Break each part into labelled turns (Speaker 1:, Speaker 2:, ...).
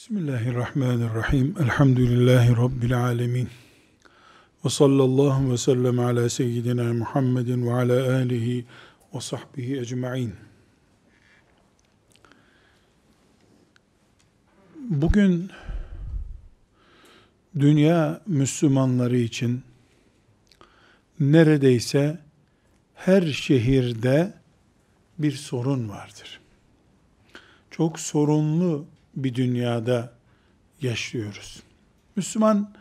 Speaker 1: Bismillahirrahmanirrahim. Elhamdülillahi Rabbil alemin. Ve sallallahu ve sellem ala seyyidina Muhammedin ve ala alihi ve sahbihi ecma'in. Bugün dünya Müslümanları için neredeyse her şehirde bir sorun vardır. Çok sorunlu bir dünyada yaşıyoruz. Müslüman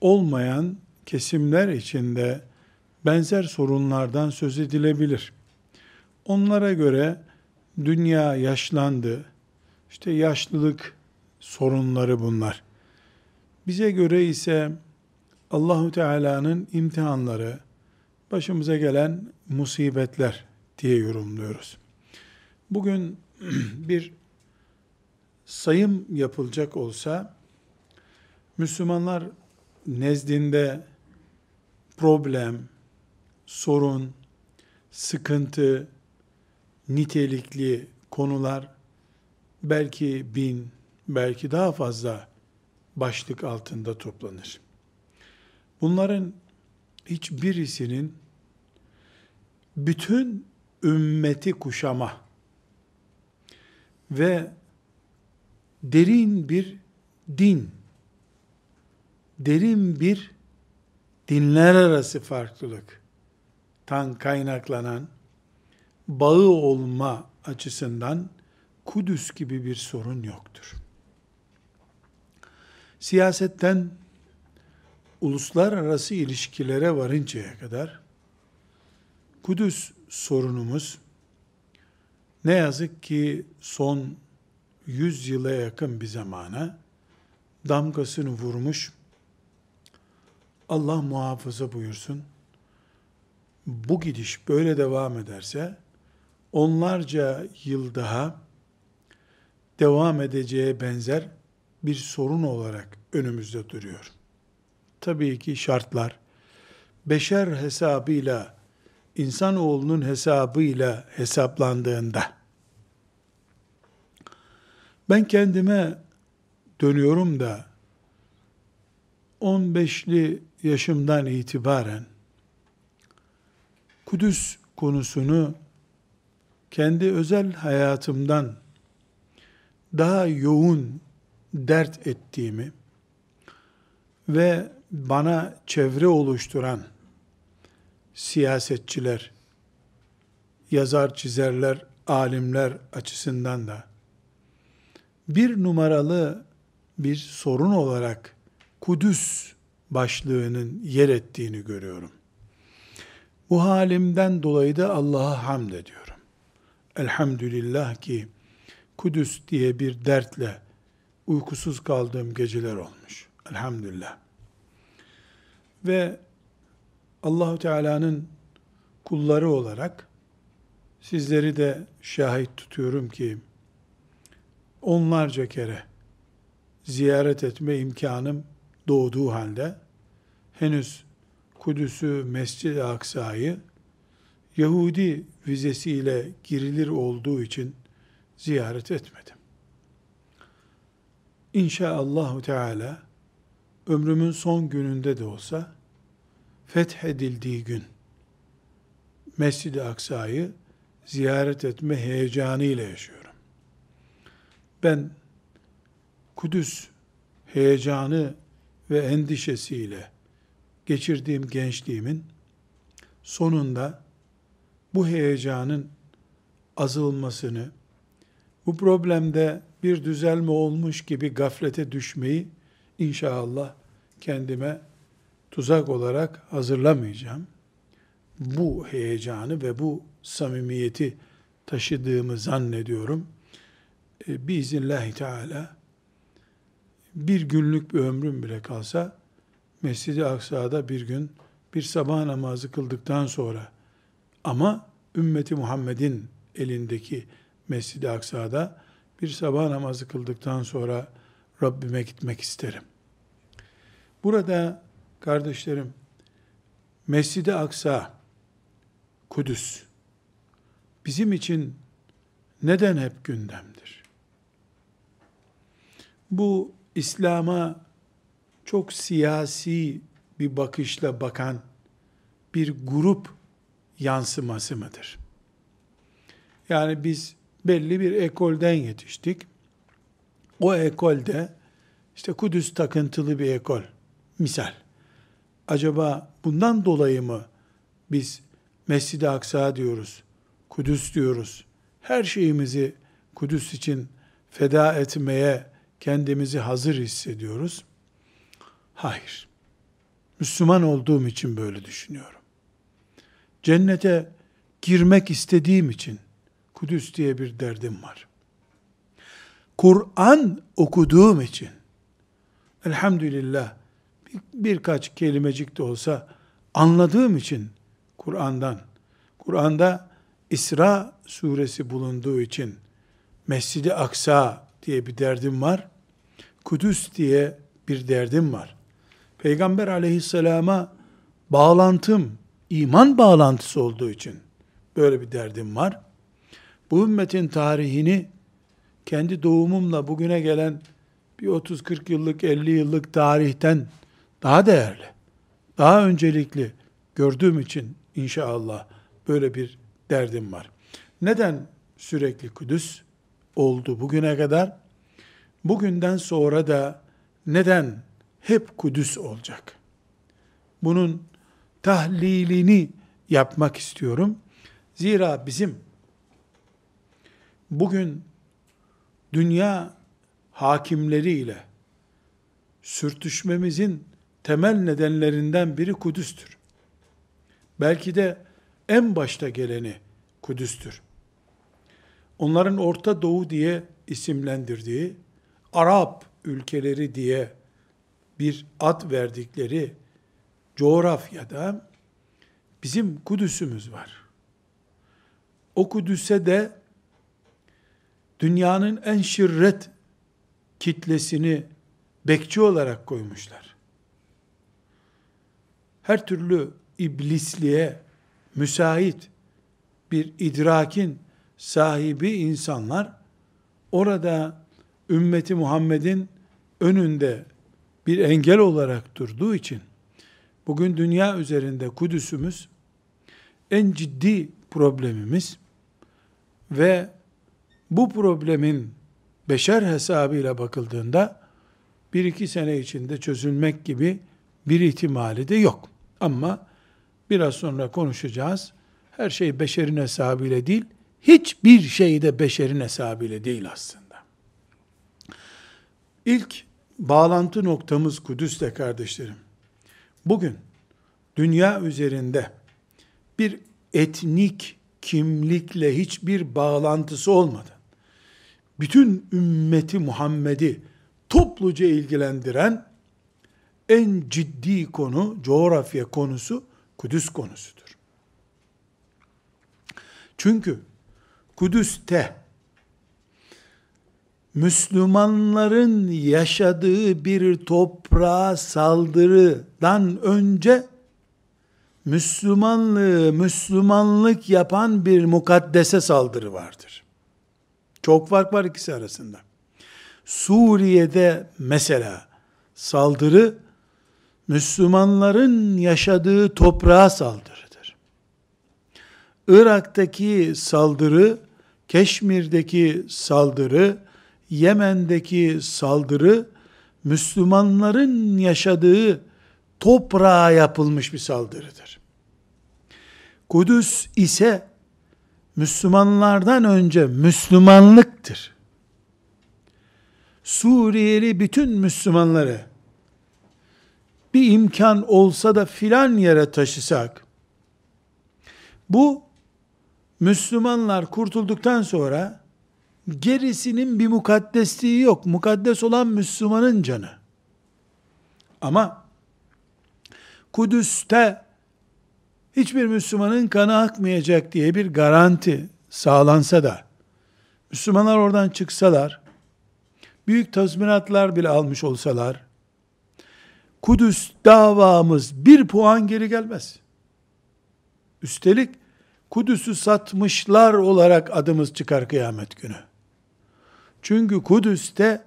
Speaker 1: olmayan kesimler içinde benzer sorunlardan söz edilebilir. Onlara göre dünya yaşlandı. İşte yaşlılık sorunları bunlar. Bize göre ise Allahu Teala'nın imtihanları, başımıza gelen musibetler diye yorumluyoruz. Bugün bir sayım yapılacak olsa Müslümanlar nezdinde problem, sorun, sıkıntı, nitelikli konular belki bin, belki daha fazla başlık altında toplanır. Bunların hiçbirisinin bütün ümmeti kuşama ve derin bir din, derin bir dinler arası farklılık tan kaynaklanan bağı olma açısından Kudüs gibi bir sorun yoktur. Siyasetten uluslararası ilişkilere varıncaya kadar Kudüs sorunumuz ne yazık ki son 100 yıla yakın bir zamana damgasını vurmuş. Allah muhafaza buyursun. Bu gidiş böyle devam ederse onlarca yıl daha devam edeceğe benzer bir sorun olarak önümüzde duruyor. Tabii ki şartlar beşer hesabıyla insanoğlunun hesabıyla hesaplandığında ben kendime dönüyorum da 15'li yaşımdan itibaren Kudüs konusunu kendi özel hayatımdan daha yoğun dert ettiğimi ve bana çevre oluşturan siyasetçiler, yazar, çizerler, alimler açısından da bir numaralı bir sorun olarak Kudüs başlığının yer ettiğini görüyorum. Bu halimden dolayı da Allah'a hamd ediyorum. Elhamdülillah ki Kudüs diye bir dertle uykusuz kaldığım geceler olmuş. Elhamdülillah. Ve Allahu Teala'nın kulları olarak sizleri de şahit tutuyorum ki onlarca kere ziyaret etme imkanım doğduğu halde henüz Kudüs'ü, Mescid-i Aksa'yı Yahudi vizesiyle girilir olduğu için ziyaret etmedim. İnşaallahu Teala ömrümün son gününde de olsa fethedildiği gün Mescid-i Aksa'yı ziyaret etme heyecanı ile yaşıyorum ben Kudüs heyecanı ve endişesiyle geçirdiğim gençliğimin sonunda bu heyecanın azalmasını, bu problemde bir düzelme olmuş gibi gaflete düşmeyi inşallah kendime tuzak olarak hazırlamayacağım. Bu heyecanı ve bu samimiyeti taşıdığımı zannediyorum e, biiznillahü teala bir günlük bir ömrüm bile kalsa Mescid-i Aksa'da bir gün bir sabah namazı kıldıktan sonra ama ümmeti Muhammed'in elindeki Mescid-i Aksa'da bir sabah namazı kıldıktan sonra Rabbime gitmek isterim. Burada kardeşlerim Mescid-i Aksa Kudüs bizim için neden hep gündemdir? Bu İslam'a çok siyasi bir bakışla bakan bir grup yansıması mıdır? Yani biz belli bir ekolden yetiştik. O ekolde işte Kudüs takıntılı bir ekol. Misal. Acaba bundan dolayı mı biz Mescid-i Aksa diyoruz, Kudüs diyoruz, her şeyimizi Kudüs için feda etmeye kendimizi hazır hissediyoruz? Hayır. Müslüman olduğum için böyle düşünüyorum. Cennete girmek istediğim için Kudüs diye bir derdim var. Kur'an okuduğum için elhamdülillah bir, birkaç kelimecik de olsa anladığım için Kur'an'dan Kur'an'da İsra suresi bulunduğu için Mescidi Aksa diye bir derdim var. Kudüs diye bir derdim var. Peygamber aleyhisselama bağlantım, iman bağlantısı olduğu için böyle bir derdim var. Bu ümmetin tarihini kendi doğumumla bugüne gelen bir 30-40 yıllık, 50 yıllık tarihten daha değerli, daha öncelikli gördüğüm için inşallah böyle bir derdim var. Neden sürekli Kudüs oldu bugüne kadar? Bugünden sonra da neden hep Kudüs olacak? Bunun tahlilini yapmak istiyorum. Zira bizim bugün dünya hakimleriyle sürtüşmemizin temel nedenlerinden biri Kudüs'tür. Belki de en başta geleni Kudüs'tür. Onların Orta Doğu diye isimlendirdiği, Arap ülkeleri diye bir ad verdikleri coğrafyada bizim Kudüs'ümüz var. O Kudüs'e de dünyanın en şirret kitlesini bekçi olarak koymuşlar. Her türlü iblisliğe müsait bir idrakin sahibi insanlar orada ümmeti Muhammed'in önünde bir engel olarak durduğu için bugün dünya üzerinde Kudüs'ümüz en ciddi problemimiz ve bu problemin beşer hesabıyla bakıldığında bir iki sene içinde çözülmek gibi bir ihtimali de yok. Ama biraz sonra konuşacağız. Her şey beşerin hesabıyla değil, hiçbir şey de beşerin hesabıyla değil aslında. İlk bağlantı noktamız Kudüs'te kardeşlerim. Bugün dünya üzerinde bir etnik kimlikle hiçbir bağlantısı olmadı bütün ümmeti Muhammed'i topluca ilgilendiren en ciddi konu, coğrafya konusu Kudüs konusudur. Çünkü Kudüs'te Müslümanların yaşadığı bir toprağa saldırıdan önce Müslümanlığı, Müslümanlık yapan bir mukaddese saldırı vardır. Çok fark var ikisi arasında. Suriye'de mesela saldırı Müslümanların yaşadığı toprağa saldırıdır. Irak'taki saldırı, Keşmir'deki saldırı, Yemen'deki saldırı Müslümanların yaşadığı toprağa yapılmış bir saldırıdır. Kudüs ise Müslümanlardan önce Müslümanlıktır. Suriyeli bütün Müslümanları bir imkan olsa da filan yere taşısak, bu Müslümanlar kurtulduktan sonra gerisinin bir mukaddesliği yok. Mukaddes olan Müslümanın canı. Ama Kudüs'te hiçbir Müslümanın kanı akmayacak diye bir garanti sağlansa da, Müslümanlar oradan çıksalar, büyük tazminatlar bile almış olsalar, Kudüs davamız bir puan geri gelmez. Üstelik Kudüs'ü satmışlar olarak adımız çıkar kıyamet günü. Çünkü Kudüs'te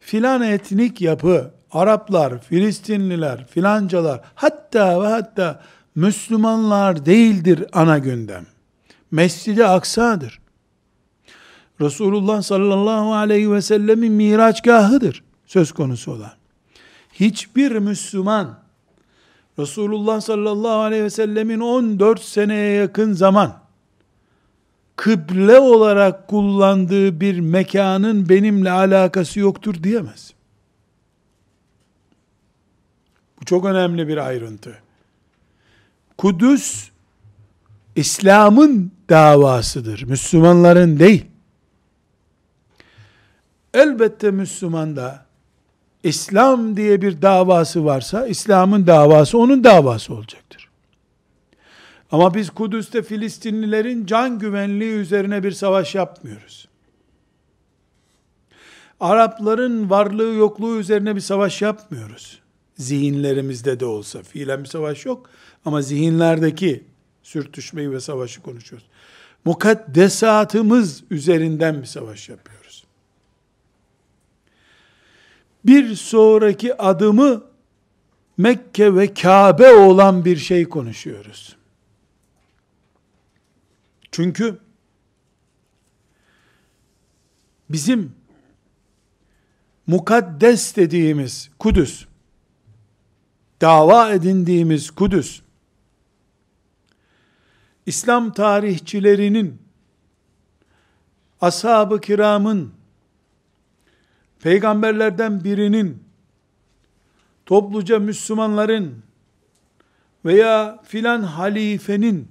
Speaker 1: filan etnik yapı, Araplar, Filistinliler, filancalar, hatta ve hatta Müslümanlar değildir ana gündem. Mescid-i Aksa'dır. Resulullah sallallahu aleyhi ve sellemin miraçgahıdır söz konusu olan. Hiçbir Müslüman Resulullah sallallahu aleyhi ve sellemin 14 seneye yakın zaman kıble olarak kullandığı bir mekanın benimle alakası yoktur diyemez. Bu çok önemli bir ayrıntı. Kudüs İslam'ın davasıdır. Müslümanların değil. Elbette Müslüman da İslam diye bir davası varsa İslam'ın davası onun davası olacaktır. Ama biz Kudüs'te Filistinlilerin can güvenliği üzerine bir savaş yapmıyoruz. Arapların varlığı yokluğu üzerine bir savaş yapmıyoruz. Zihinlerimizde de olsa fiilen bir savaş yok ama zihinlerdeki sürtüşmeyi ve savaşı konuşuyoruz. Mukaddesatımız üzerinden bir savaş yapıyoruz. Bir sonraki adımı Mekke ve Kabe olan bir şey konuşuyoruz. Çünkü bizim mukaddes dediğimiz Kudüs, dava edindiğimiz Kudüs, İslam tarihçilerinin, ashab-ı kiramın, peygamberlerden birinin, topluca Müslümanların veya filan halifenin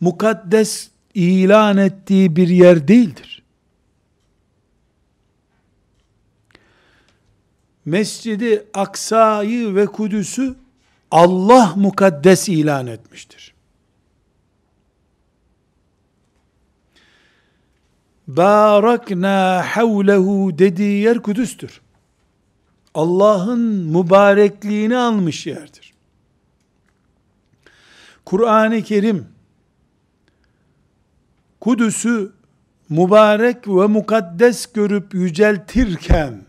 Speaker 1: mukaddes ilan ettiği bir yer değildir. Mescidi Aksa'yı ve Kudüs'ü Allah mukaddes ilan etmiştir. Barakna havlehu dediği yer Kudüs'tür. Allah'ın mübarekliğini almış yerdir. Kur'an-ı Kerim Kudüs'ü mübarek ve mukaddes görüp yüceltirken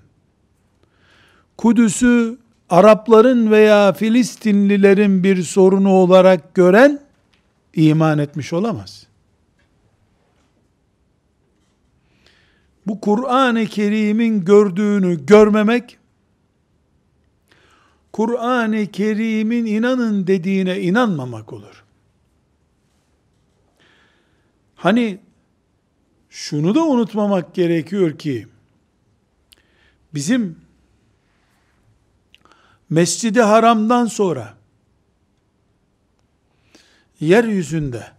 Speaker 1: Kudüs'ü Arapların veya Filistinlilerin bir sorunu olarak gören iman etmiş olamaz. Bu Kur'an-ı Kerim'in gördüğünü görmemek Kur'an-ı Kerim'in inanın dediğine inanmamak olur. Hani şunu da unutmamak gerekiyor ki bizim Mescidi Haram'dan sonra yeryüzünde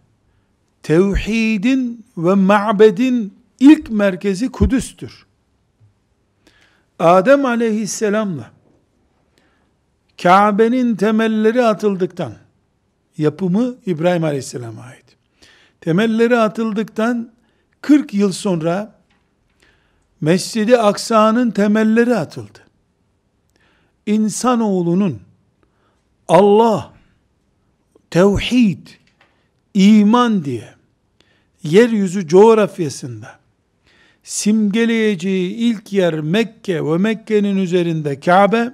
Speaker 1: tevhidin ve ma'bedin ilk merkezi Kudüs'tür. Adem aleyhisselamla Kabe'nin temelleri atıldıktan yapımı İbrahim aleyhisselama ait temelleri atıldıktan 40 yıl sonra Mescidi Aksa'nın temelleri atıldı. İnsanoğlunun Allah, tevhid, iman diye yeryüzü coğrafyasında simgeleyeceği ilk yer Mekke ve Mekke'nin üzerinde Kabe,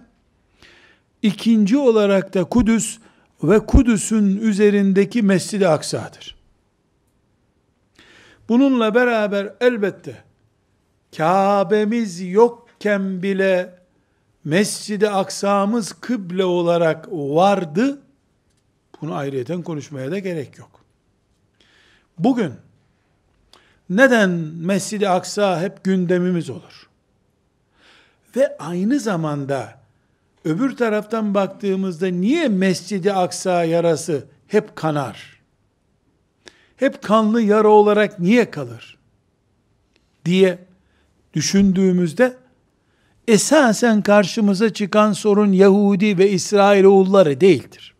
Speaker 1: ikinci olarak da Kudüs ve Kudüs'ün üzerindeki Mescid-i Aksa'dır. Bununla beraber elbette Kabe'miz yokken bile Mescid-i Aksa'mız kıble olarak vardı. Bunu ayrıyeten konuşmaya da gerek yok. Bugün neden Mescid-i Aksa hep gündemimiz olur? Ve aynı zamanda öbür taraftan baktığımızda niye Mescid-i Aksa yarası hep kanar? hep kanlı yara olarak niye kalır? diye düşündüğümüzde esasen karşımıza çıkan sorun Yahudi ve İsrailoğulları değildir.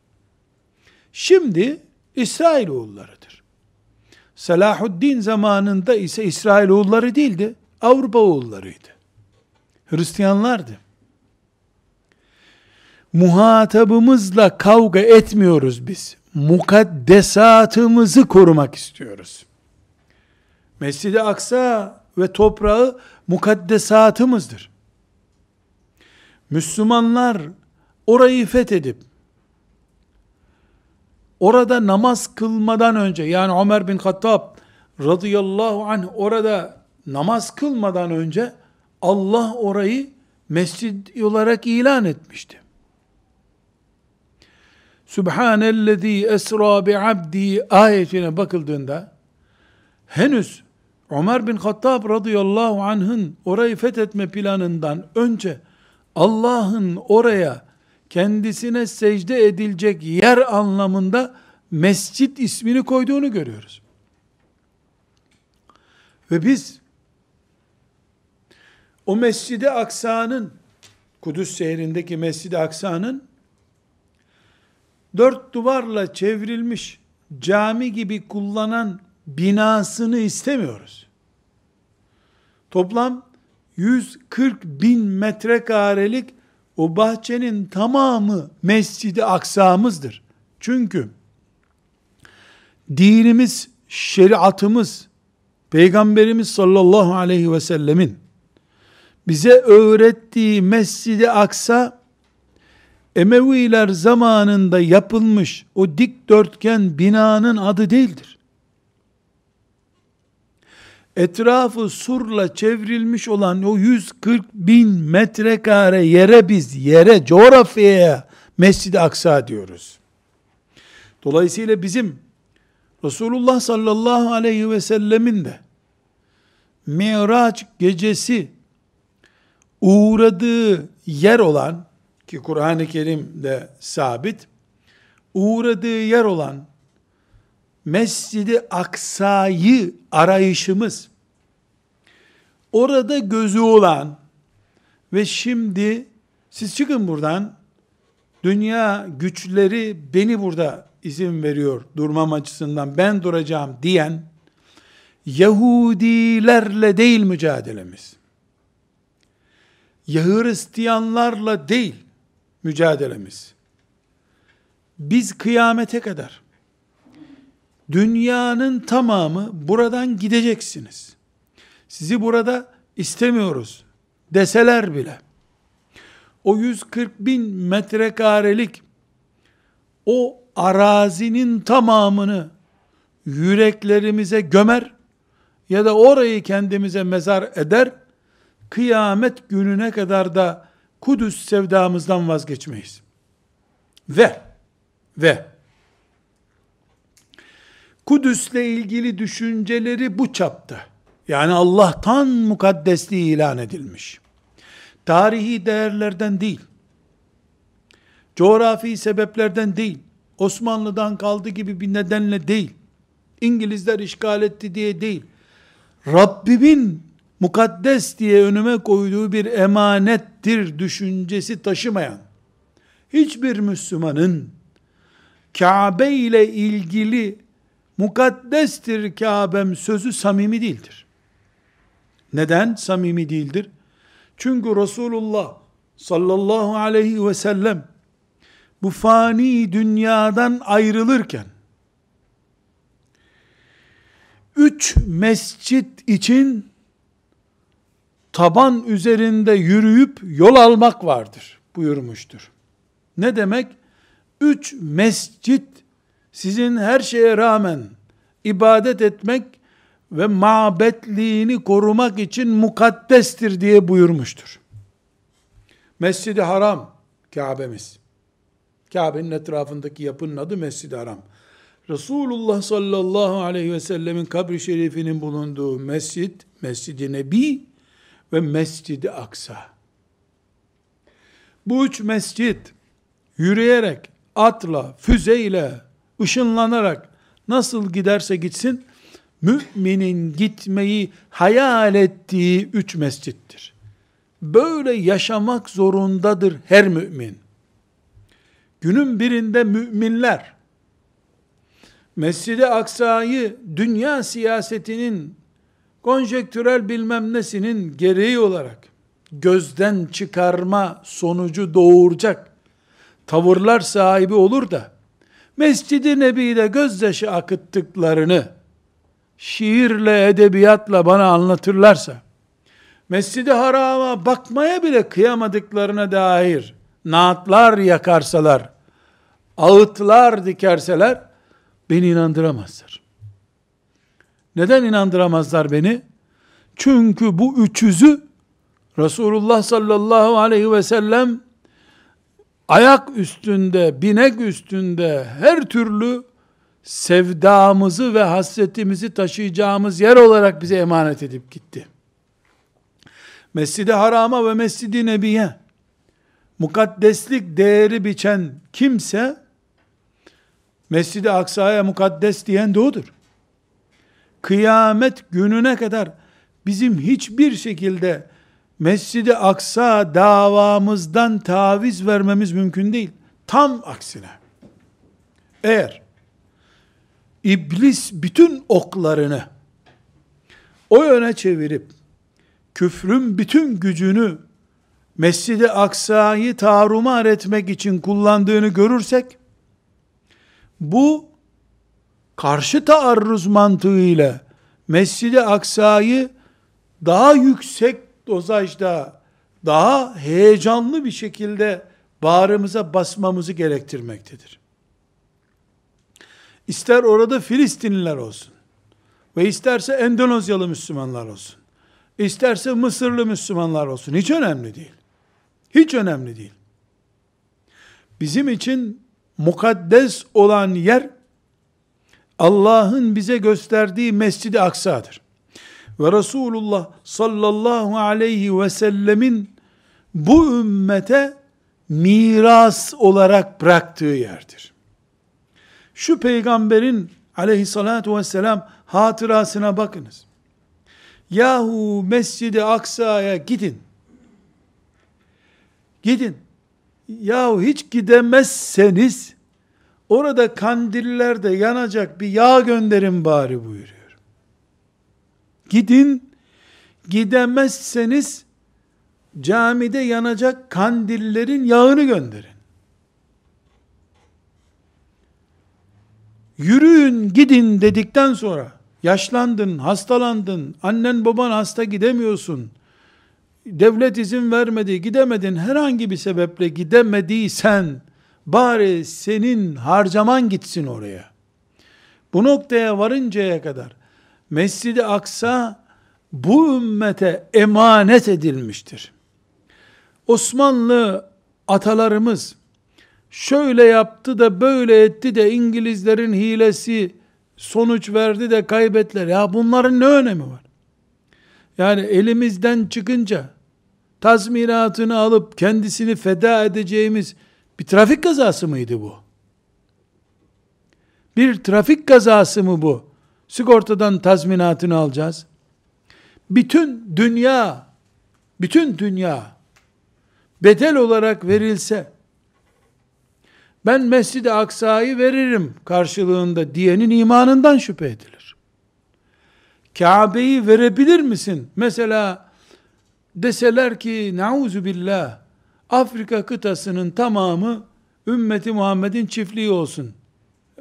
Speaker 1: Şimdi İsrailoğullarıdır. Salahuddin zamanında ise İsrailoğulları değildi, Avrupa oğullarıydı. Hristiyanlardı. Muhatabımızla kavga etmiyoruz biz mukaddesatımızı korumak istiyoruz. Mescid-i Aksa ve toprağı mukaddesatımızdır. Müslümanlar orayı fethedip orada namaz kılmadan önce yani Ömer bin Hattab radıyallahu anh orada namaz kılmadan önce Allah orayı mescid olarak ilan etmişti. Subhanellezi esra bi abdi ayetine bakıldığında henüz Ömer bin Hattab radıyallahu anh'ın orayı fethetme planından önce Allah'ın oraya kendisine secde edilecek yer anlamında mescit ismini koyduğunu görüyoruz. Ve biz o Mescid-i Aksa'nın Kudüs şehrindeki Mescid-i Aksa'nın dört duvarla çevrilmiş cami gibi kullanan binasını istemiyoruz. Toplam 140 bin metrekarelik o bahçenin tamamı Mescid-i Aksa'mızdır. Çünkü dinimiz, şeriatımız, Peygamberimiz sallallahu aleyhi ve sellemin bize öğrettiği Mescid-i Aksa Emeviler zamanında yapılmış o dikdörtgen binanın adı değildir. Etrafı surla çevrilmiş olan o 140 bin metrekare yere biz, yere, coğrafyaya Mescid-i Aksa diyoruz. Dolayısıyla bizim Resulullah sallallahu aleyhi ve sellemin de Miraç gecesi uğradığı yer olan ki Kur'an-ı Kerim'de sabit uğradığı yer olan Mescidi Aksa'yı arayışımız orada gözü olan ve şimdi siz çıkın buradan dünya güçleri beni burada izin veriyor durmam açısından ben duracağım diyen Yahudilerle değil mücadelemiz. Ya Hristiyanlarla değil mücadelemiz. Biz kıyamete kadar dünyanın tamamı buradan gideceksiniz. Sizi burada istemiyoruz deseler bile o 140 bin metrekarelik o arazinin tamamını yüreklerimize gömer ya da orayı kendimize mezar eder, kıyamet gününe kadar da Kudüs sevdamızdan vazgeçmeyiz. Ve, ve, Kudüs'le ilgili düşünceleri bu çapta. Yani Allah'tan mukaddesliği ilan edilmiş. Tarihi değerlerden değil. Coğrafi sebeplerden değil. Osmanlı'dan kaldı gibi bir nedenle değil. İngilizler işgal etti diye değil. Rabbimin mukaddes diye önüme koyduğu bir emanettir düşüncesi taşımayan hiçbir Müslümanın Kabe ile ilgili mukaddestir Kabe'm sözü samimi değildir. Neden samimi değildir? Çünkü Resulullah sallallahu aleyhi ve sellem bu fani dünyadan ayrılırken üç mescit için taban üzerinde yürüyüp yol almak vardır buyurmuştur. Ne demek? Üç mescit sizin her şeye rağmen ibadet etmek ve mabetliğini korumak için mukaddestir diye buyurmuştur. Mescid-i Haram Kabe'miz. Kabe'nin etrafındaki yapının adı Mescid-i Haram. Resulullah sallallahu aleyhi ve sellemin kabri şerifinin bulunduğu mescid, Mescid-i Nebi ve Mescid-i Aksa. Bu üç mescid yürüyerek, atla, füzeyle, ışınlanarak nasıl giderse gitsin, müminin gitmeyi hayal ettiği üç mescittir. Böyle yaşamak zorundadır her mümin. Günün birinde müminler, Mescid-i Aksa'yı dünya siyasetinin konjektürel bilmem nesinin gereği olarak gözden çıkarma sonucu doğuracak tavırlar sahibi olur da Mescid-i Nebi'de gözyaşı akıttıklarını şiirle, edebiyatla bana anlatırlarsa, Mescid-i Haram'a bakmaya bile kıyamadıklarına dair naatlar yakarsalar, ağıtlar dikerseler, beni inandıramazlar. Neden inandıramazlar beni? Çünkü bu üçüzü Resulullah sallallahu aleyhi ve sellem ayak üstünde, binek üstünde her türlü sevdamızı ve hasretimizi taşıyacağımız yer olarak bize emanet edip gitti. Mescid-i Haram'a ve Mescid-i Nebi'ye mukaddeslik değeri biçen kimse Mescid-i Aksa'ya mukaddes diyen de odur. Kıyamet gününe kadar bizim hiçbir şekilde Mescid-i Aksa davamızdan taviz vermemiz mümkün değil. Tam aksine. Eğer iblis bütün oklarını o yöne çevirip küfrün bütün gücünü Mescid-i Aksa'yı tarumar etmek için kullandığını görürsek bu karşı taarruz mantığıyla Mescid-i Aksa'yı daha yüksek dozajda, daha heyecanlı bir şekilde bağrımıza basmamızı gerektirmektedir. İster orada Filistinliler olsun ve isterse Endonezyalı Müslümanlar olsun, isterse Mısırlı Müslümanlar olsun, hiç önemli değil. Hiç önemli değil. Bizim için mukaddes olan yer Allah'ın bize gösterdiği Mescid-i Aksa'dır. Ve Resulullah sallallahu aleyhi ve sellemin bu ümmete miras olarak bıraktığı yerdir. Şu peygamberin aleyhissalatu vesselam hatırasına bakınız. Yahu Mescid-i Aksa'ya gidin. Gidin. Yahu hiç gidemezseniz orada kandiller de yanacak bir yağ gönderin bari buyuruyor. Gidin, gidemezseniz camide yanacak kandillerin yağını gönderin. Yürüyün gidin dedikten sonra yaşlandın, hastalandın, annen baban hasta gidemiyorsun, devlet izin vermedi, gidemedin, herhangi bir sebeple gidemediysen, bari senin harcaman gitsin oraya. Bu noktaya varıncaya kadar, Mescid-i Aksa, bu ümmete emanet edilmiştir. Osmanlı atalarımız, şöyle yaptı da böyle etti de İngilizlerin hilesi sonuç verdi de kaybettiler. Ya bunların ne önemi var? Yani elimizden çıkınca tazminatını alıp kendisini feda edeceğimiz bir trafik kazası mıydı bu? Bir trafik kazası mı bu? Sigortadan tazminatını alacağız. Bütün dünya, bütün dünya bedel olarak verilse, ben Mescid-i Aksa'yı veririm karşılığında diyenin imanından şüphe edilir. Kabe'yi verebilir misin? Mesela deseler ki nauzu billah Afrika kıtasının tamamı ümmeti Muhammed'in çiftliği olsun.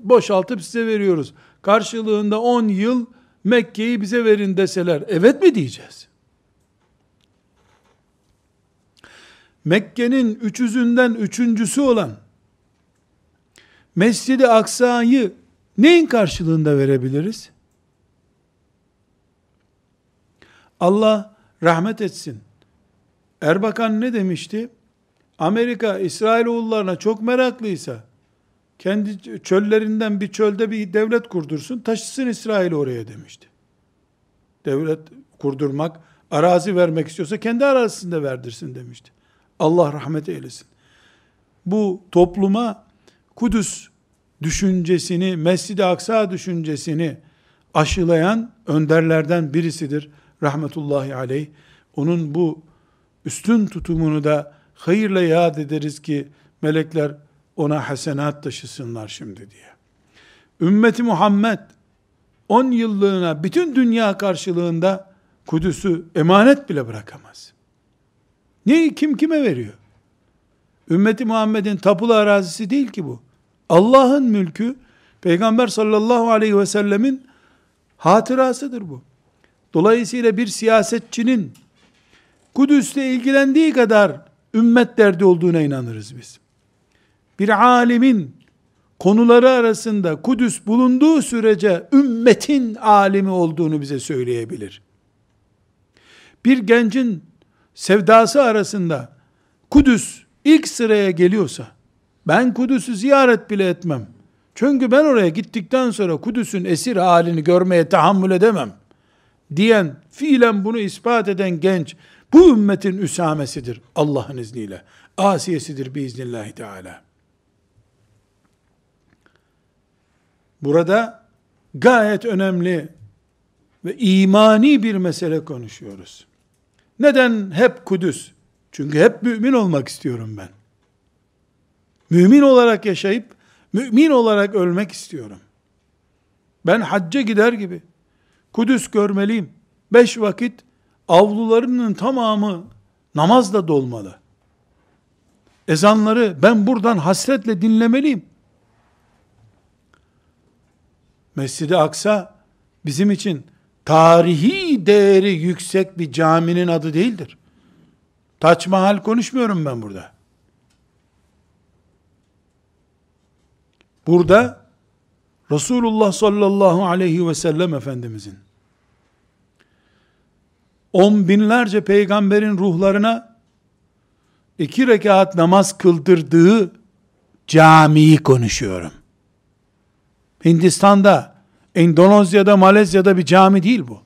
Speaker 1: Boşaltıp size veriyoruz. Karşılığında 10 yıl Mekke'yi bize verin deseler evet mi diyeceğiz? Mekke'nin üçüzünden üçüncüsü olan Mescid-i Aksa'yı neyin karşılığında verebiliriz? Allah rahmet etsin. Erbakan ne demişti? Amerika İsrailoğullarına çok meraklıysa kendi çöllerinden bir çölde bir devlet kurdursun, taşısın İsrail oraya demişti. Devlet kurdurmak, arazi vermek istiyorsa kendi arazisinde verdirsin demişti. Allah rahmet eylesin. Bu topluma Kudüs düşüncesini, Mescid-i Aksa düşüncesini aşılayan önderlerden birisidir. Rahmetullahi aleyh. Onun bu üstün tutumunu da hayırla yad ederiz ki melekler ona hasenat taşısınlar şimdi diye. Ümmeti Muhammed 10 yıllığına bütün dünya karşılığında Kudüs'ü emanet bile bırakamaz. Neyi kim kime veriyor? Ümmeti Muhammed'in tapulu arazisi değil ki bu. Allah'ın mülkü, Peygamber sallallahu aleyhi ve sellemin hatırasıdır bu. Dolayısıyla bir siyasetçinin Kudüs'le ilgilendiği kadar ümmet derdi olduğuna inanırız biz. Bir alimin konuları arasında Kudüs bulunduğu sürece ümmetin alimi olduğunu bize söyleyebilir. Bir gencin sevdası arasında Kudüs ilk sıraya geliyorsa, ben Kudüs'ü ziyaret bile etmem. Çünkü ben oraya gittikten sonra Kudüs'ün esir halini görmeye tahammül edemem. Diyen, fiilen bunu ispat eden genç, bu ümmetin üsamesidir Allah'ın izniyle. Asiyesidir biiznillahü teala. Burada gayet önemli ve imani bir mesele konuşuyoruz. Neden hep Kudüs? Çünkü hep mümin olmak istiyorum ben. Mümin olarak yaşayıp, mümin olarak ölmek istiyorum. Ben hacca gider gibi, Kudüs görmeliyim. Beş vakit avlularının tamamı namazla dolmalı. Ezanları ben buradan hasretle dinlemeliyim. Mescid-i Aksa bizim için tarihi değeri yüksek bir caminin adı değildir. Taç Mahal konuşmuyorum ben burada. Burada Resulullah sallallahu aleyhi ve sellem Efendimizin on binlerce peygamberin ruhlarına iki rekat namaz kıldırdığı camiyi konuşuyorum. Hindistan'da, Endonezya'da, Malezya'da bir cami değil bu.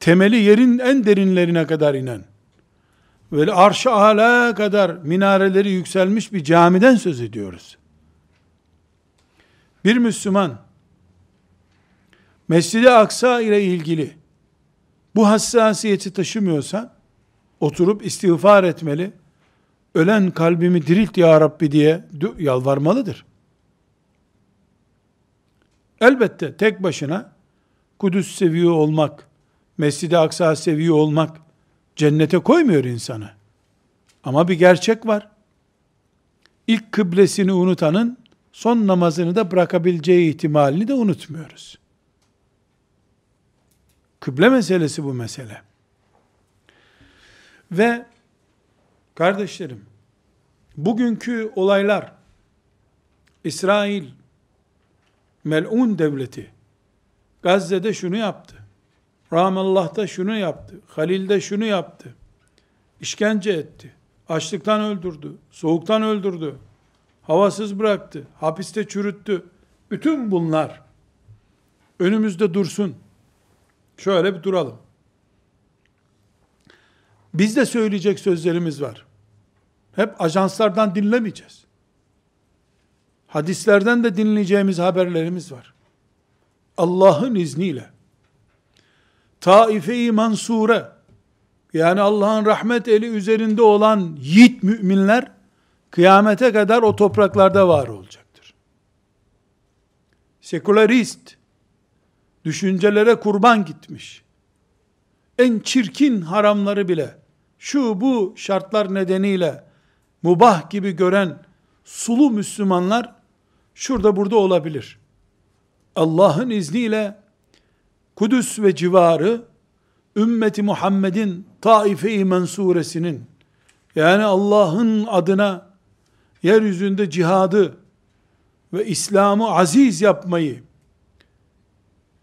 Speaker 1: Temeli yerin en derinlerine kadar inen, böyle arş-ı kadar minareleri yükselmiş bir camiden söz ediyoruz. Bir Müslüman, Mescid-i Aksa ile ilgili bu hassasiyeti taşımıyorsa, oturup istiğfar etmeli, ölen kalbimi dirilt ya Rabbi diye yalvarmalıdır. Elbette tek başına Kudüs seviyor olmak, Mescid-i Aksa seviyor olmak cennete koymuyor insanı. Ama bir gerçek var. İlk kıblesini unutanın son namazını da bırakabileceği ihtimalini de unutmuyoruz. Kıble meselesi bu mesele. Ve kardeşlerim, bugünkü olaylar, İsrail, melun devleti, Gazze'de şunu yaptı, Ramallah'ta şunu yaptı, Halil'de şunu yaptı, işkence etti, açlıktan öldürdü, soğuktan öldürdü, havasız bıraktı, hapiste çürüttü. Bütün bunlar önümüzde dursun. Şöyle bir duralım. Biz de söyleyecek sözlerimiz var. Hep ajanslardan dinlemeyeceğiz. Hadislerden de dinleyeceğimiz haberlerimiz var. Allah'ın izniyle Taife-i Mansure yani Allah'ın rahmet eli üzerinde olan yiğit müminler kıyamete kadar o topraklarda var olacaktır. Sekülerist düşüncelere kurban gitmiş. En çirkin haramları bile şu bu şartlar nedeniyle mubah gibi gören sulu Müslümanlar şurada burada olabilir. Allah'ın izniyle Kudüs ve civarı ümmeti Muhammed'in Taife-i Mensuresinin yani Allah'ın adına yeryüzünde cihadı ve İslam'ı aziz yapmayı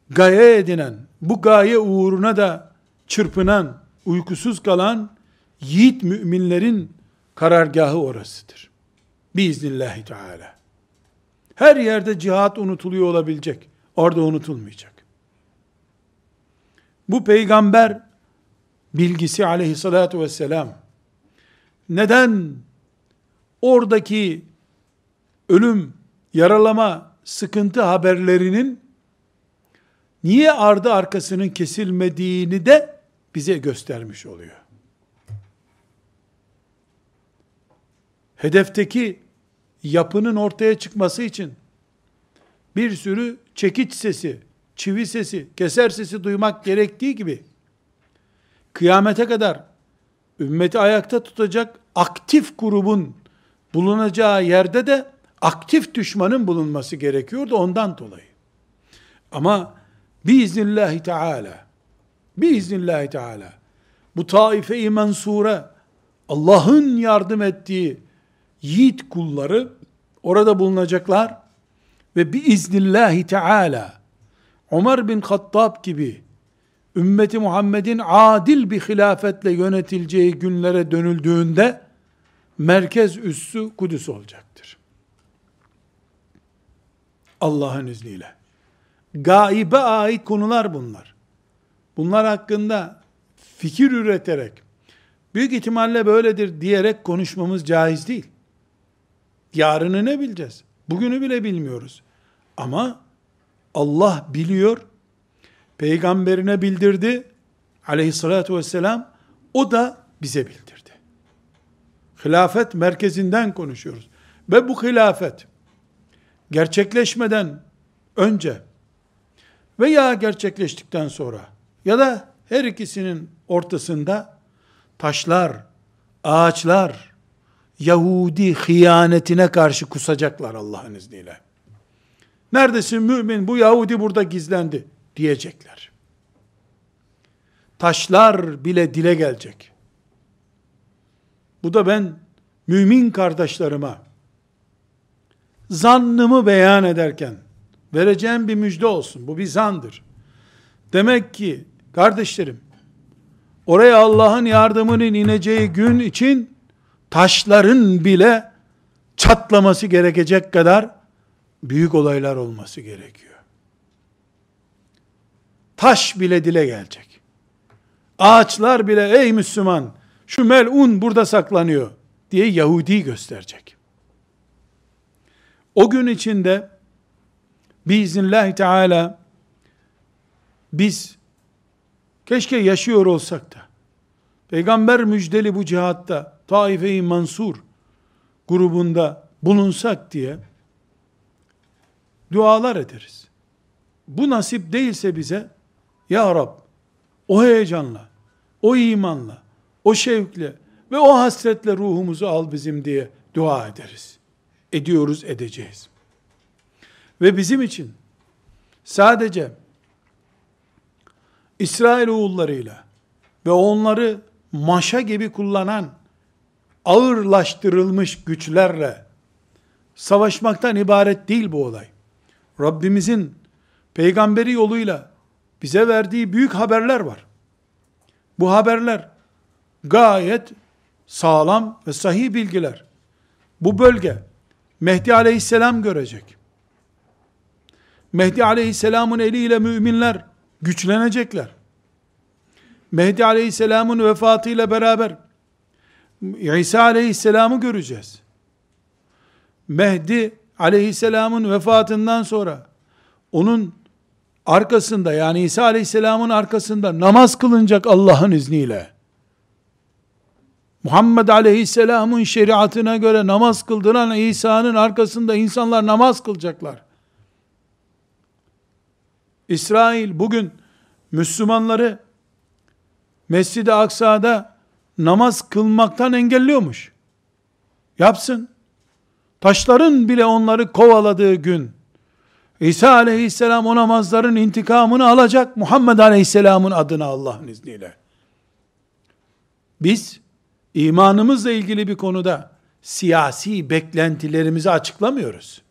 Speaker 1: gaye edinen, bu gaye uğruna da çırpınan, uykusuz kalan yiğit müminlerin karargahı orasıdır. Biiznillahü Teala. Her yerde cihat unutuluyor olabilecek. Orada unutulmayacak. Bu peygamber bilgisi aleyhissalatu vesselam neden oradaki ölüm, yaralama, sıkıntı haberlerinin niye ardı arkasının kesilmediğini de bize göstermiş oluyor. Hedefteki yapının ortaya çıkması için bir sürü çekiç sesi, çivi sesi, keser sesi duymak gerektiği gibi kıyamete kadar ümmeti ayakta tutacak aktif grubun bulunacağı yerde de aktif düşmanın bulunması gerekiyordu ondan dolayı. Ama biiznillahü teala biiznillahü teala bu taife-i mensure Allah'ın yardım ettiği yiğit kulları orada bulunacaklar ve biiznillahi teala Ömer bin Hattab gibi ümmeti Muhammed'in adil bir hilafetle yönetileceği günlere dönüldüğünde merkez üssü Kudüs olacaktır. Allah'ın izniyle. Gaibe ait konular bunlar. Bunlar hakkında fikir üreterek, büyük ihtimalle böyledir diyerek konuşmamız caiz değil. Yarını ne bileceğiz? Bugünü bile bilmiyoruz. Ama Allah biliyor, peygamberine bildirdi, aleyhissalatü vesselam, o da bize bildirdi. Hilafet merkezinden konuşuyoruz. Ve bu hilafet, gerçekleşmeden önce veya gerçekleştikten sonra ya da her ikisinin ortasında taşlar, ağaçlar, Yahudi hıyanetine karşı kusacaklar Allah'ın izniyle. Neredesin mümin? Bu Yahudi burada gizlendi diyecekler. Taşlar bile dile gelecek. Bu da ben mümin kardeşlerime zannımı beyan ederken vereceğim bir müjde olsun. Bu bir zandır. Demek ki kardeşlerim oraya Allah'ın yardımının ineceği gün için taşların bile çatlaması gerekecek kadar büyük olaylar olması gerekiyor. Taş bile dile gelecek. Ağaçlar bile ey Müslüman şu melun burada saklanıyor diye Yahudi gösterecek. O gün içinde biiznillahü teala biz keşke yaşıyor olsak da peygamber müjdeli bu cihatta Taife-i Mansur grubunda bulunsak diye dualar ederiz. Bu nasip değilse bize Ya Rab o heyecanla, o imanla, o şevkle ve o hasretle ruhumuzu al bizim diye dua ederiz. Ediyoruz, edeceğiz. Ve bizim için sadece İsrail oğullarıyla ve onları maşa gibi kullanan ağırlaştırılmış güçlerle savaşmaktan ibaret değil bu olay. Rabbimizin peygamberi yoluyla bize verdiği büyük haberler var. Bu haberler gayet sağlam ve sahih bilgiler. Bu bölge Mehdi aleyhisselam görecek. Mehdi aleyhisselamın eliyle müminler güçlenecekler. Mehdi aleyhisselamın vefatıyla beraber İsa aleyhisselamı göreceğiz. Mehdi aleyhisselamın vefatından sonra onun arkasında yani İsa aleyhisselamın arkasında namaz kılınacak Allah'ın izniyle. Muhammed aleyhisselamın şeriatına göre namaz kıldıran İsa'nın arkasında insanlar namaz kılacaklar. İsrail bugün Müslümanları Mescid-i Aksa'da namaz kılmaktan engelliyormuş. Yapsın. Taşların bile onları kovaladığı gün, İsa aleyhisselam o namazların intikamını alacak Muhammed aleyhisselamın adına Allah'ın izniyle. Biz imanımızla ilgili bir konuda siyasi beklentilerimizi açıklamıyoruz.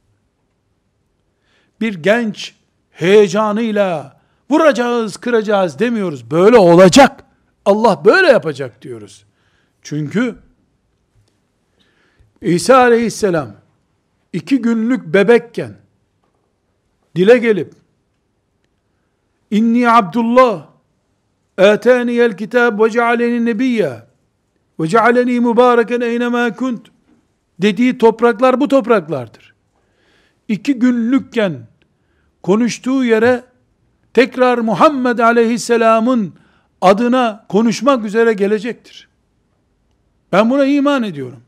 Speaker 1: Bir genç heyecanıyla vuracağız, kıracağız demiyoruz. Böyle olacak. Allah böyle yapacak diyoruz. Çünkü İsa aleyhisselam iki günlük bebekken dile gelip İnni Abdullah el kitab ve cealeni nebiyya ve cealeni mübareken eynema kunt dediği topraklar bu topraklardır. İki günlükken konuştuğu yere tekrar Muhammed Aleyhisselam'ın adına konuşmak üzere gelecektir. Ben buna iman ediyorum.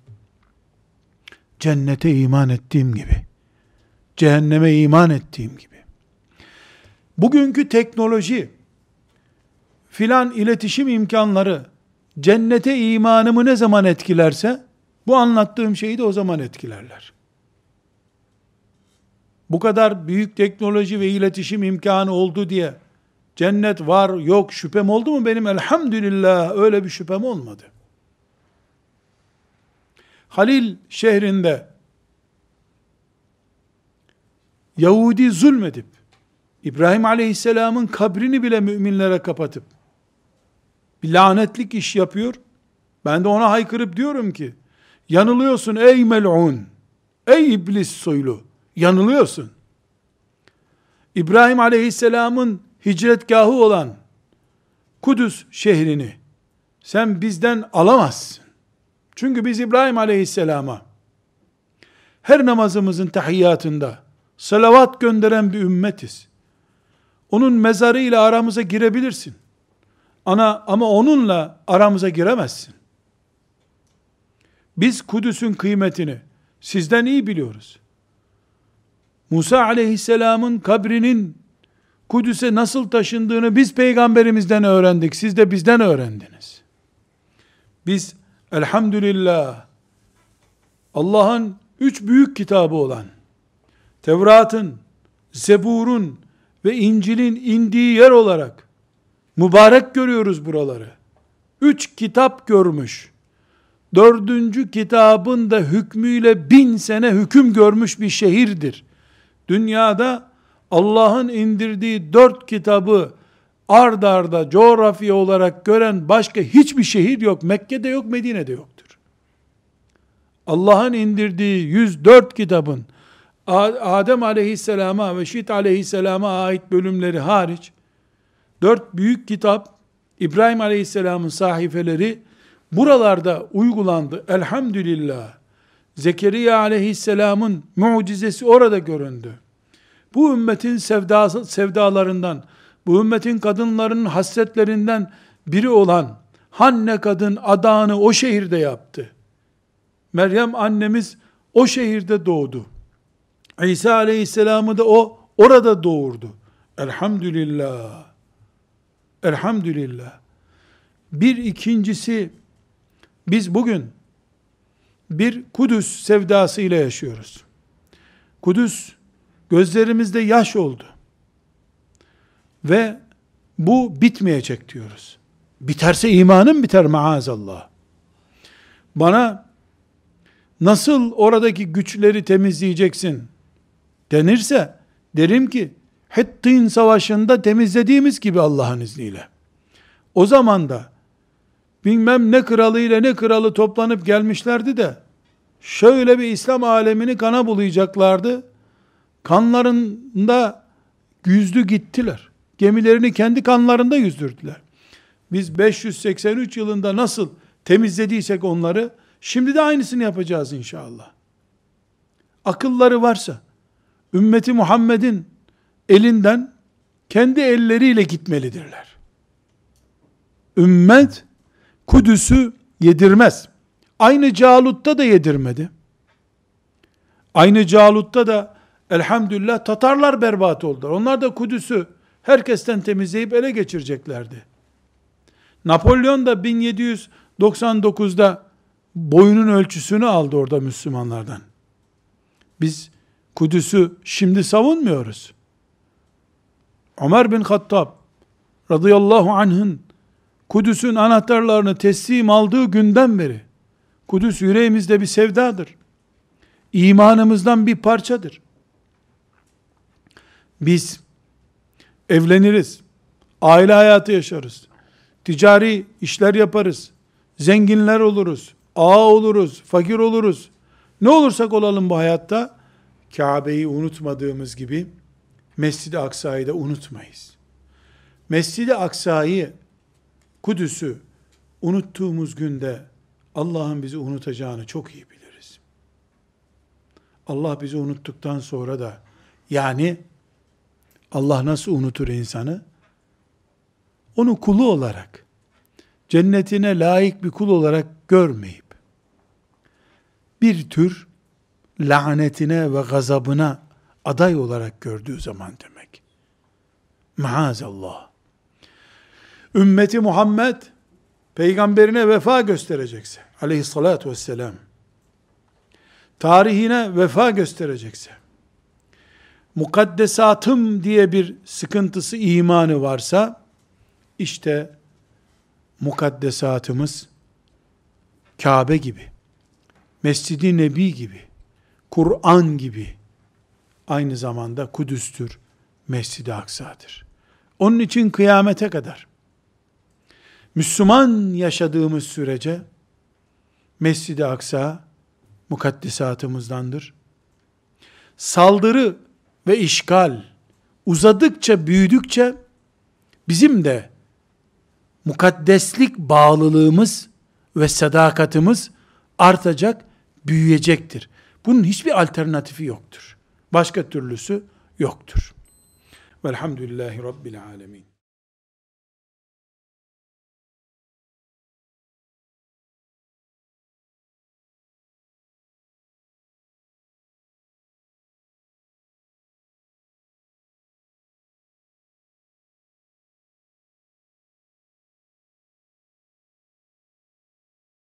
Speaker 1: Cennete iman ettiğim gibi, cehenneme iman ettiğim gibi. Bugünkü teknoloji, filan iletişim imkanları, cennete imanımı ne zaman etkilerse, bu anlattığım şeyi de o zaman etkilerler. bu kadar büyük teknoloji ve iletişim imkanı oldu diye cennet var yok şüphem oldu mu benim elhamdülillah öyle bir şüphem olmadı. Halil şehrinde Yahudi zulmedip İbrahim Aleyhisselam'ın kabrini bile müminlere kapatıp bir lanetlik iş yapıyor. Ben de ona haykırıp diyorum ki yanılıyorsun ey mel'un ey iblis soylu yanılıyorsun. İbrahim Aleyhisselam'ın hicretgahı olan Kudüs şehrini sen bizden alamazsın. Çünkü biz İbrahim Aleyhisselam'a her namazımızın tahiyyatında salavat gönderen bir ümmetiz. Onun mezarıyla aramıza girebilirsin. Ana ama onunla aramıza giremezsin. Biz Kudüs'ün kıymetini sizden iyi biliyoruz. Musa aleyhisselamın kabrinin Kudüs'e nasıl taşındığını biz peygamberimizden öğrendik. Siz de bizden öğrendiniz. Biz elhamdülillah Allah'ın üç büyük kitabı olan Tevrat'ın, Zebur'un ve İncil'in indiği yer olarak mübarek görüyoruz buraları. Üç kitap görmüş. Dördüncü kitabın da hükmüyle bin sene hüküm görmüş bir şehirdir. Dünyada Allah'ın indirdiği dört kitabı ard arda coğrafya olarak gören başka hiçbir şehir yok. Mekke'de yok, Medine'de yoktur. Allah'ın indirdiği 104 kitabın Adem aleyhisselama ve Şit aleyhisselama ait bölümleri hariç, dört büyük kitap, İbrahim aleyhisselamın sahifeleri, buralarda uygulandı. Elhamdülillah. Zekeriya aleyhisselamın mucizesi orada göründü. Bu ümmetin sevdası, sevdalarından, bu ümmetin kadınlarının hasretlerinden biri olan Hanne kadın adağını o şehirde yaptı. Meryem annemiz o şehirde doğdu. İsa aleyhisselamı da o orada doğurdu. Elhamdülillah. Elhamdülillah. Bir ikincisi biz bugün bir Kudüs sevdası ile yaşıyoruz. Kudüs gözlerimizde yaş oldu. Ve bu bitmeyecek diyoruz. Biterse imanım biter maazallah. Bana nasıl oradaki güçleri temizleyeceksin denirse derim ki Hittin savaşında temizlediğimiz gibi Allah'ın izniyle. O zaman da bilmem ne kralı ile ne kralı toplanıp gelmişlerdi de şöyle bir İslam alemini kana bulayacaklardı. Kanlarında yüzdü gittiler. Gemilerini kendi kanlarında yüzdürdüler. Biz 583 yılında nasıl temizlediysek onları, şimdi de aynısını yapacağız inşallah. Akılları varsa, ümmeti Muhammed'in elinden kendi elleriyle gitmelidirler. Ümmet Kudüs'ü yedirmez. Aynı Calut'ta da yedirmedi. Aynı Calut'ta da elhamdülillah Tatarlar berbat oldular. Onlar da Kudüs'ü herkesten temizleyip ele geçireceklerdi. Napolyon da 1799'da boyunun ölçüsünü aldı orada Müslümanlardan. Biz Kudüs'ü şimdi savunmuyoruz. Ömer bin Hattab radıyallahu anh'ın Kudüs'ün anahtarlarını teslim aldığı günden beri Kudüs yüreğimizde bir sevdadır. İmanımızdan bir parçadır. Biz evleniriz, aile hayatı yaşarız, ticari işler yaparız, zenginler oluruz, ağa oluruz, fakir oluruz. Ne olursak olalım bu hayatta, Kabe'yi unutmadığımız gibi, Mescid-i Aksa'yı da unutmayız. Mescid-i Aksa'yı, Kudüs'ü unuttuğumuz günde Allah'ın bizi unutacağını çok iyi biliriz. Allah bizi unuttuktan sonra da yani Allah nasıl unutur insanı? Onu kulu olarak, cennetine layık bir kul olarak görmeyip, bir tür lanetine ve gazabına aday olarak gördüğü zaman demek. Maazallah. Ümmeti Muhammed peygamberine vefa gösterecekse aleyhissalatü vesselam tarihine vefa gösterecekse mukaddesatım diye bir sıkıntısı imanı varsa işte mukaddesatımız Kabe gibi, Mescid-i Nebi gibi, Kur'an gibi aynı zamanda Kudüs'tür, Mescid-i Aksa'dır. Onun için kıyamete kadar Müslüman yaşadığımız sürece Mescid-i Aksa mukaddesatımızdandır. Saldırı ve işgal uzadıkça, büyüdükçe bizim de mukaddeslik bağlılığımız ve sadakatimiz artacak, büyüyecektir. Bunun hiçbir alternatifi yoktur. Başka türlüsü yoktur. Velhamdülillahi Rabbil Alemin.